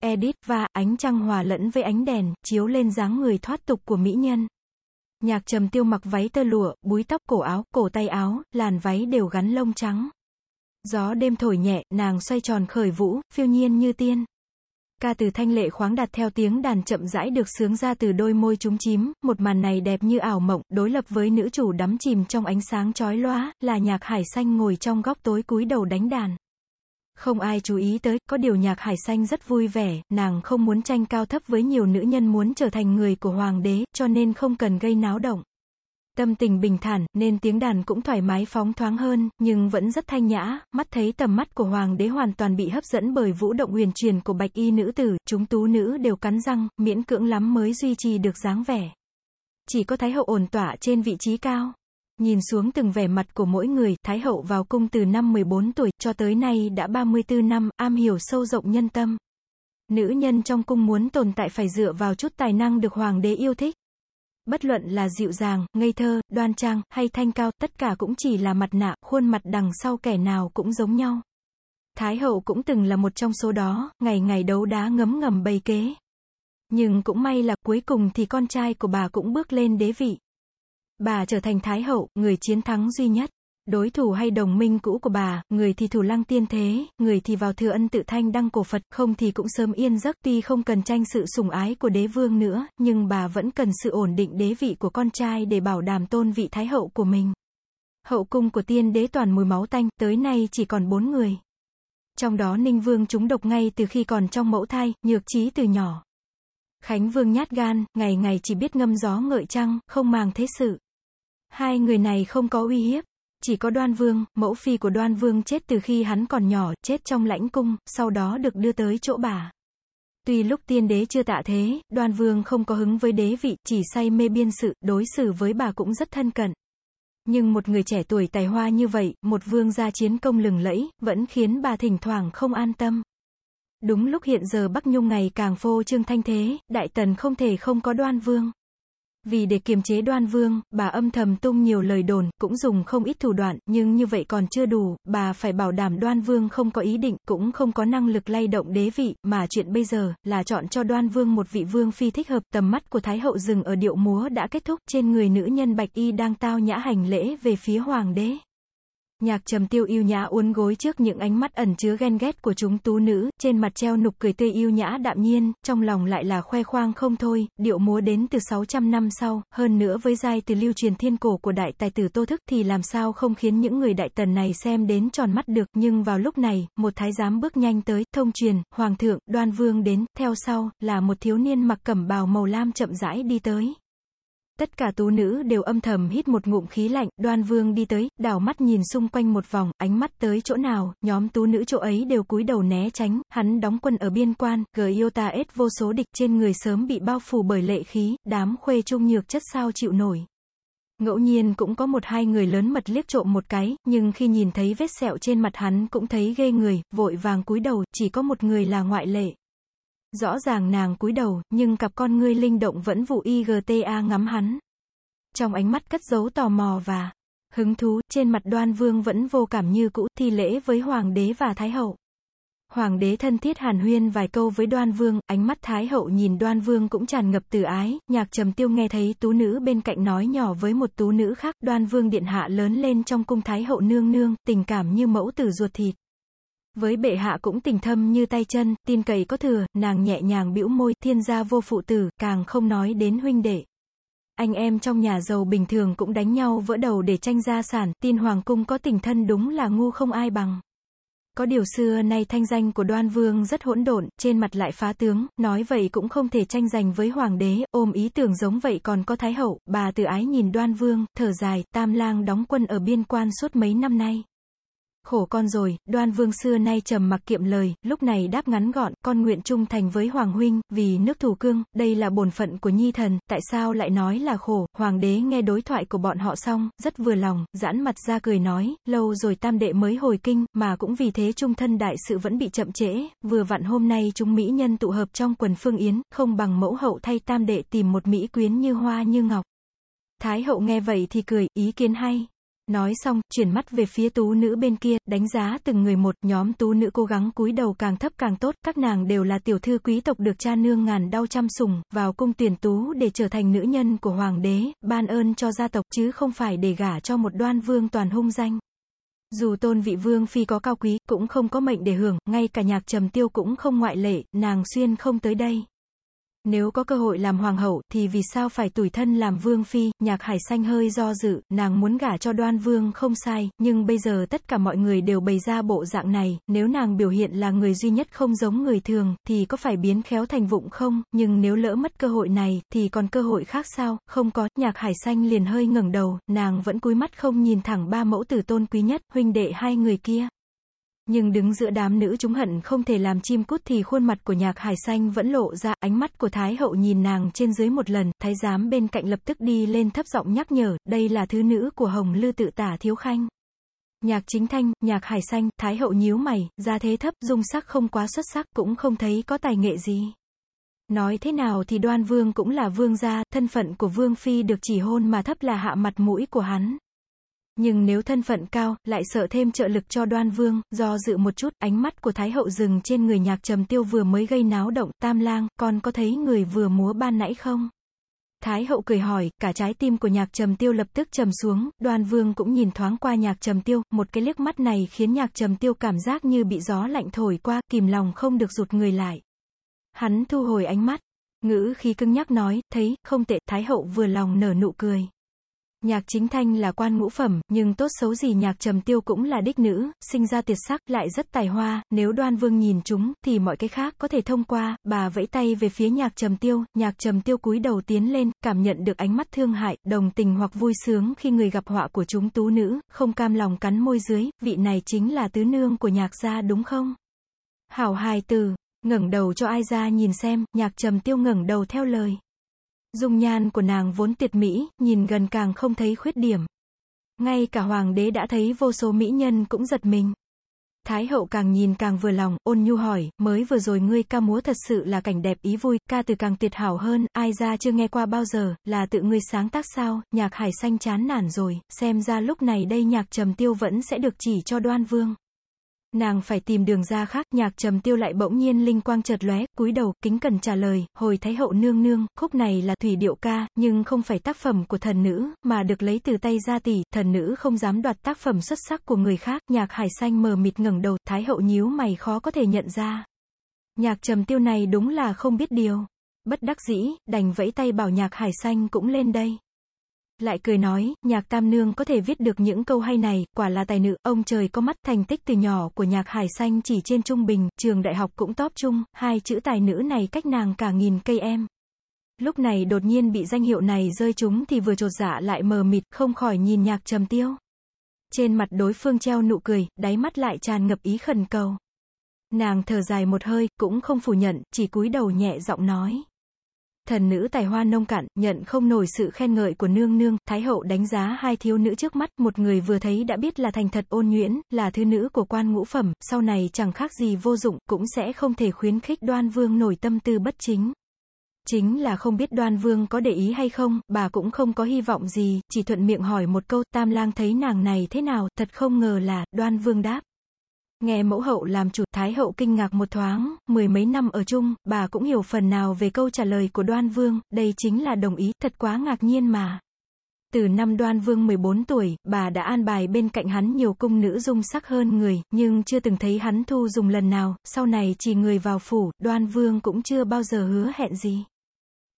Edit và ánh trăng hòa lẫn với ánh đèn, chiếu lên dáng người thoát tục của mỹ nhân. Nhạc trầm tiêu mặc váy tơ lụa, búi tóc cổ áo, cổ tay áo, làn váy đều gắn lông trắng. Gió đêm thổi nhẹ, nàng xoay tròn khởi vũ, phiêu nhiên như tiên. Ca từ thanh lệ khoáng đạt theo tiếng đàn chậm rãi được sướng ra từ đôi môi chúng chím, một màn này đẹp như ảo mộng, đối lập với nữ chủ đắm chìm trong ánh sáng chói lóa, là nhạc hải xanh ngồi trong góc tối cúi đầu đánh đàn. Không ai chú ý tới, có điều nhạc hải xanh rất vui vẻ, nàng không muốn tranh cao thấp với nhiều nữ nhân muốn trở thành người của hoàng đế, cho nên không cần gây náo động. Tâm tình bình thản, nên tiếng đàn cũng thoải mái phóng thoáng hơn, nhưng vẫn rất thanh nhã, mắt thấy tầm mắt của hoàng đế hoàn toàn bị hấp dẫn bởi vũ động huyền truyền của bạch y nữ tử, chúng tú nữ đều cắn răng, miễn cưỡng lắm mới duy trì được dáng vẻ. Chỉ có Thái hậu ổn tỏa trên vị trí cao. Nhìn xuống từng vẻ mặt của mỗi người, Thái hậu vào cung từ năm 14 tuổi, cho tới nay đã 34 năm, am hiểu sâu rộng nhân tâm. Nữ nhân trong cung muốn tồn tại phải dựa vào chút tài năng được hoàng đế yêu thích. Bất luận là dịu dàng, ngây thơ, đoan trang, hay thanh cao, tất cả cũng chỉ là mặt nạ, khuôn mặt đằng sau kẻ nào cũng giống nhau. Thái hậu cũng từng là một trong số đó, ngày ngày đấu đá ngấm ngầm bày kế. Nhưng cũng may là cuối cùng thì con trai của bà cũng bước lên đế vị. Bà trở thành Thái hậu, người chiến thắng duy nhất. Đối thủ hay đồng minh cũ của bà, người thì thủ lăng tiên thế, người thì vào thừa ân tự thanh đăng cổ Phật, không thì cũng sớm yên giấc, tuy không cần tranh sự sủng ái của đế vương nữa, nhưng bà vẫn cần sự ổn định đế vị của con trai để bảo đảm tôn vị thái hậu của mình. Hậu cung của tiên đế toàn mùi máu tanh, tới nay chỉ còn bốn người. Trong đó Ninh Vương trúng độc ngay từ khi còn trong mẫu thai, nhược trí từ nhỏ. Khánh Vương nhát gan, ngày ngày chỉ biết ngâm gió ngợi trăng, không màng thế sự. Hai người này không có uy hiếp. Chỉ có đoan vương, mẫu phi của đoan vương chết từ khi hắn còn nhỏ, chết trong lãnh cung, sau đó được đưa tới chỗ bà. Tuy lúc tiên đế chưa tạ thế, đoan vương không có hứng với đế vị, chỉ say mê biên sự, đối xử với bà cũng rất thân cận. Nhưng một người trẻ tuổi tài hoa như vậy, một vương gia chiến công lừng lẫy, vẫn khiến bà thỉnh thoảng không an tâm. Đúng lúc hiện giờ Bắc Nhung ngày càng phô trương thanh thế, đại tần không thể không có đoan vương. Vì để kiềm chế đoan vương, bà âm thầm tung nhiều lời đồn, cũng dùng không ít thủ đoạn, nhưng như vậy còn chưa đủ, bà phải bảo đảm đoan vương không có ý định, cũng không có năng lực lay động đế vị, mà chuyện bây giờ, là chọn cho đoan vương một vị vương phi thích hợp, tầm mắt của Thái hậu dừng ở điệu múa đã kết thúc, trên người nữ nhân bạch y đang tao nhã hành lễ về phía hoàng đế. Nhạc trầm tiêu yêu nhã uốn gối trước những ánh mắt ẩn chứa ghen ghét của chúng tú nữ, trên mặt treo nụ cười tươi yêu nhã đạm nhiên, trong lòng lại là khoe khoang không thôi, điệu múa đến từ 600 năm sau, hơn nữa với giai từ lưu truyền thiên cổ của đại tài tử Tô Thức thì làm sao không khiến những người đại tần này xem đến tròn mắt được, nhưng vào lúc này, một thái giám bước nhanh tới, thông truyền, hoàng thượng, đoan vương đến, theo sau, là một thiếu niên mặc cẩm bào màu lam chậm rãi đi tới. Tất cả tú nữ đều âm thầm hít một ngụm khí lạnh, đoan vương đi tới, đảo mắt nhìn xung quanh một vòng, ánh mắt tới chỗ nào, nhóm tú nữ chỗ ấy đều cúi đầu né tránh, hắn đóng quân ở biên quan, gờ yêu ta ết vô số địch trên người sớm bị bao phủ bởi lệ khí, đám khuê trung nhược chất sao chịu nổi. Ngẫu nhiên cũng có một hai người lớn mật liếc trộm một cái, nhưng khi nhìn thấy vết sẹo trên mặt hắn cũng thấy ghê người, vội vàng cúi đầu, chỉ có một người là ngoại lệ. Rõ ràng nàng cúi đầu, nhưng cặp con ngươi linh động vẫn vụ IGTA ngắm hắn. Trong ánh mắt cất giấu tò mò và hứng thú, trên mặt đoan vương vẫn vô cảm như cũ, thi lễ với hoàng đế và thái hậu. Hoàng đế thân thiết hàn huyên vài câu với đoan vương, ánh mắt thái hậu nhìn đoan vương cũng tràn ngập từ ái, nhạc trầm tiêu nghe thấy tú nữ bên cạnh nói nhỏ với một tú nữ khác, đoan vương điện hạ lớn lên trong cung thái hậu nương nương, tình cảm như mẫu tử ruột thịt. Với bệ hạ cũng tình thâm như tay chân, tin cậy có thừa, nàng nhẹ nhàng bĩu môi, thiên gia vô phụ tử, càng không nói đến huynh đệ. Anh em trong nhà giàu bình thường cũng đánh nhau vỡ đầu để tranh gia sản, tin hoàng cung có tình thân đúng là ngu không ai bằng. Có điều xưa nay thanh danh của đoan vương rất hỗn độn, trên mặt lại phá tướng, nói vậy cũng không thể tranh giành với hoàng đế, ôm ý tưởng giống vậy còn có thái hậu, bà tự ái nhìn đoan vương, thở dài, tam lang đóng quân ở biên quan suốt mấy năm nay. Khổ con rồi, đoan vương xưa nay trầm mặc kiệm lời, lúc này đáp ngắn gọn, con nguyện trung thành với Hoàng Huynh, vì nước thủ cương, đây là bổn phận của nhi thần, tại sao lại nói là khổ, Hoàng đế nghe đối thoại của bọn họ xong, rất vừa lòng, giãn mặt ra cười nói, lâu rồi tam đệ mới hồi kinh, mà cũng vì thế trung thân đại sự vẫn bị chậm trễ, vừa vặn hôm nay chúng mỹ nhân tụ hợp trong quần phương yến, không bằng mẫu hậu thay tam đệ tìm một mỹ quyến như hoa như ngọc. Thái hậu nghe vậy thì cười, ý kiến hay. Nói xong, chuyển mắt về phía tú nữ bên kia, đánh giá từng người một, nhóm tú nữ cố gắng cúi đầu càng thấp càng tốt, các nàng đều là tiểu thư quý tộc được cha nương ngàn đau chăm sủng, vào cung tuyển tú để trở thành nữ nhân của hoàng đế, ban ơn cho gia tộc chứ không phải để gả cho một đoan vương toàn hung danh. Dù tôn vị vương phi có cao quý, cũng không có mệnh để hưởng, ngay cả nhạc trầm tiêu cũng không ngoại lệ, nàng xuyên không tới đây. Nếu có cơ hội làm hoàng hậu, thì vì sao phải tủi thân làm vương phi, nhạc hải xanh hơi do dự, nàng muốn gả cho đoan vương không sai, nhưng bây giờ tất cả mọi người đều bày ra bộ dạng này, nếu nàng biểu hiện là người duy nhất không giống người thường, thì có phải biến khéo thành vụng không, nhưng nếu lỡ mất cơ hội này, thì còn cơ hội khác sao, không có, nhạc hải xanh liền hơi ngẩng đầu, nàng vẫn cúi mắt không nhìn thẳng ba mẫu tử tôn quý nhất, huynh đệ hai người kia. Nhưng đứng giữa đám nữ chúng hận không thể làm chim cút thì khuôn mặt của nhạc hải xanh vẫn lộ ra, ánh mắt của Thái hậu nhìn nàng trên dưới một lần, thái giám bên cạnh lập tức đi lên thấp giọng nhắc nhở, đây là thứ nữ của Hồng Lư tự tả thiếu khanh. Nhạc chính thanh, nhạc hải xanh, Thái hậu nhíu mày, ra thế thấp, dung sắc không quá xuất sắc, cũng không thấy có tài nghệ gì. Nói thế nào thì đoan vương cũng là vương gia, thân phận của vương phi được chỉ hôn mà thấp là hạ mặt mũi của hắn. Nhưng nếu thân phận cao, lại sợ thêm trợ lực cho đoan vương, do dự một chút, ánh mắt của Thái hậu dừng trên người nhạc trầm tiêu vừa mới gây náo động, tam lang, con có thấy người vừa múa ban nãy không? Thái hậu cười hỏi, cả trái tim của nhạc trầm tiêu lập tức trầm xuống, đoan vương cũng nhìn thoáng qua nhạc trầm tiêu, một cái liếc mắt này khiến nhạc trầm tiêu cảm giác như bị gió lạnh thổi qua, kìm lòng không được rụt người lại. Hắn thu hồi ánh mắt, ngữ khi cưng nhắc nói, thấy, không tệ, Thái hậu vừa lòng nở nụ cười. Nhạc chính thanh là quan ngũ phẩm, nhưng tốt xấu gì nhạc trầm tiêu cũng là đích nữ, sinh ra tiệt sắc, lại rất tài hoa, nếu đoan vương nhìn chúng, thì mọi cái khác có thể thông qua, bà vẫy tay về phía nhạc trầm tiêu, nhạc trầm tiêu cúi đầu tiến lên, cảm nhận được ánh mắt thương hại, đồng tình hoặc vui sướng khi người gặp họa của chúng tú nữ, không cam lòng cắn môi dưới, vị này chính là tứ nương của nhạc gia đúng không? Hảo hài từ, ngẩng đầu cho ai ra nhìn xem, nhạc trầm tiêu ngẩng đầu theo lời. Dung nhan của nàng vốn tuyệt mỹ, nhìn gần càng không thấy khuyết điểm. Ngay cả hoàng đế đã thấy vô số mỹ nhân cũng giật mình. Thái hậu càng nhìn càng vừa lòng, ôn nhu hỏi, mới vừa rồi ngươi ca múa thật sự là cảnh đẹp ý vui, ca từ càng tuyệt hảo hơn, ai ra chưa nghe qua bao giờ, là tự ngươi sáng tác sao, nhạc hải xanh chán nản rồi, xem ra lúc này đây nhạc trầm tiêu vẫn sẽ được chỉ cho đoan vương. Nàng phải tìm đường ra khác, nhạc trầm tiêu lại bỗng nhiên linh quang chợt lóe, cúi đầu, kính cần trả lời, hồi thái hậu nương nương, khúc này là thủy điệu ca, nhưng không phải tác phẩm của thần nữ, mà được lấy từ tay gia tỷ, thần nữ không dám đoạt tác phẩm xuất sắc của người khác, nhạc hải xanh mờ mịt ngẩng đầu, thái hậu nhíu mày khó có thể nhận ra. Nhạc trầm tiêu này đúng là không biết điều. Bất đắc dĩ, đành vẫy tay bảo nhạc hải xanh cũng lên đây. Lại cười nói, nhạc tam nương có thể viết được những câu hay này, quả là tài nữ, ông trời có mắt, thành tích từ nhỏ của nhạc hải xanh chỉ trên trung bình, trường đại học cũng top chung hai chữ tài nữ này cách nàng cả nghìn cây em. Lúc này đột nhiên bị danh hiệu này rơi trúng thì vừa trột dạ lại mờ mịt, không khỏi nhìn nhạc trầm tiêu. Trên mặt đối phương treo nụ cười, đáy mắt lại tràn ngập ý khẩn cầu. Nàng thở dài một hơi, cũng không phủ nhận, chỉ cúi đầu nhẹ giọng nói. Thần nữ tài hoa nông cạn, nhận không nổi sự khen ngợi của nương nương, Thái hậu đánh giá hai thiếu nữ trước mắt, một người vừa thấy đã biết là thành thật ôn nhuyễn, là thứ nữ của quan ngũ phẩm, sau này chẳng khác gì vô dụng, cũng sẽ không thể khuyến khích đoan vương nổi tâm tư bất chính. Chính là không biết đoan vương có để ý hay không, bà cũng không có hy vọng gì, chỉ thuận miệng hỏi một câu, tam lang thấy nàng này thế nào, thật không ngờ là, đoan vương đáp. Nghe mẫu hậu làm chủ, Thái hậu kinh ngạc một thoáng, mười mấy năm ở chung, bà cũng hiểu phần nào về câu trả lời của đoan vương, đây chính là đồng ý, thật quá ngạc nhiên mà. Từ năm đoan vương 14 tuổi, bà đã an bài bên cạnh hắn nhiều cung nữ dung sắc hơn người, nhưng chưa từng thấy hắn thu dùng lần nào, sau này chỉ người vào phủ, đoan vương cũng chưa bao giờ hứa hẹn gì.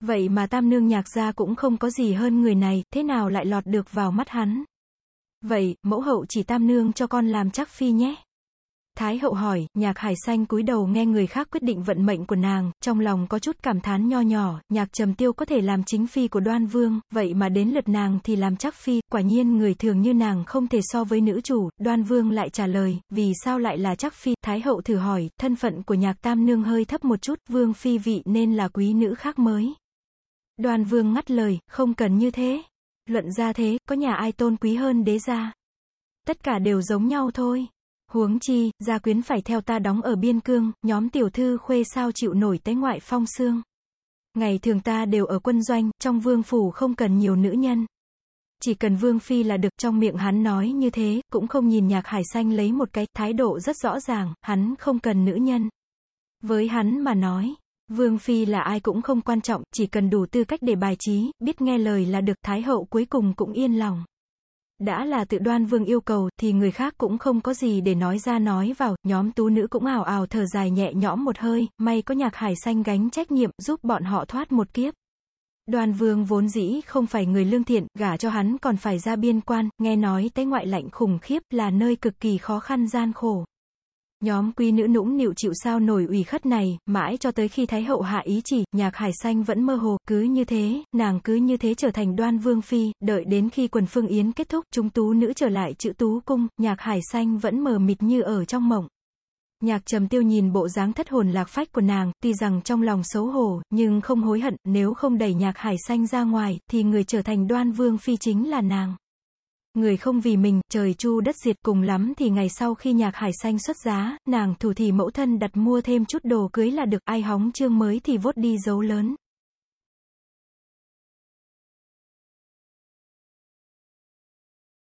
Vậy mà tam nương nhạc gia cũng không có gì hơn người này, thế nào lại lọt được vào mắt hắn. Vậy, mẫu hậu chỉ tam nương cho con làm chắc phi nhé. Thái hậu hỏi, nhạc hải xanh cúi đầu nghe người khác quyết định vận mệnh của nàng, trong lòng có chút cảm thán nho nhỏ, nhạc trầm tiêu có thể làm chính phi của đoan vương, vậy mà đến lượt nàng thì làm chắc phi, quả nhiên người thường như nàng không thể so với nữ chủ, đoan vương lại trả lời, vì sao lại là chắc phi, thái hậu thử hỏi, thân phận của nhạc tam nương hơi thấp một chút, vương phi vị nên là quý nữ khác mới. Đoan vương ngắt lời, không cần như thế. Luận ra thế, có nhà ai tôn quý hơn đế gia. Tất cả đều giống nhau thôi. Huống chi, gia quyến phải theo ta đóng ở biên cương, nhóm tiểu thư khuê sao chịu nổi tế ngoại phong xương. Ngày thường ta đều ở quân doanh, trong vương phủ không cần nhiều nữ nhân. Chỉ cần Vương Phi là được trong miệng hắn nói như thế, cũng không nhìn nhạc hải xanh lấy một cái, thái độ rất rõ ràng, hắn không cần nữ nhân. Với hắn mà nói, Vương Phi là ai cũng không quan trọng, chỉ cần đủ tư cách để bài trí, biết nghe lời là được, Thái Hậu cuối cùng cũng yên lòng. Đã là tự đoan vương yêu cầu, thì người khác cũng không có gì để nói ra nói vào, nhóm tú nữ cũng ảo ảo thở dài nhẹ nhõm một hơi, may có nhạc hải xanh gánh trách nhiệm, giúp bọn họ thoát một kiếp. Đoan vương vốn dĩ không phải người lương thiện, gả cho hắn còn phải ra biên quan, nghe nói tới ngoại lạnh khủng khiếp là nơi cực kỳ khó khăn gian khổ. Nhóm quy nữ nũng nịu chịu sao nổi ủy khất này, mãi cho tới khi Thái hậu hạ ý chỉ, nhạc hải xanh vẫn mơ hồ, cứ như thế, nàng cứ như thế trở thành đoan vương phi, đợi đến khi quần phương yến kết thúc, chúng tú nữ trở lại chữ tú cung, nhạc hải xanh vẫn mờ mịt như ở trong mộng. Nhạc trầm tiêu nhìn bộ dáng thất hồn lạc phách của nàng, tuy rằng trong lòng xấu hổ, nhưng không hối hận, nếu không đẩy nhạc hải xanh ra ngoài, thì người trở thành đoan vương phi chính là nàng. Người không vì mình, trời chu đất diệt cùng lắm thì ngày sau khi nhạc hải xanh xuất giá, nàng thủ thì mẫu thân đặt mua thêm chút đồ cưới là được ai hóng chương mới thì vốt đi dấu lớn.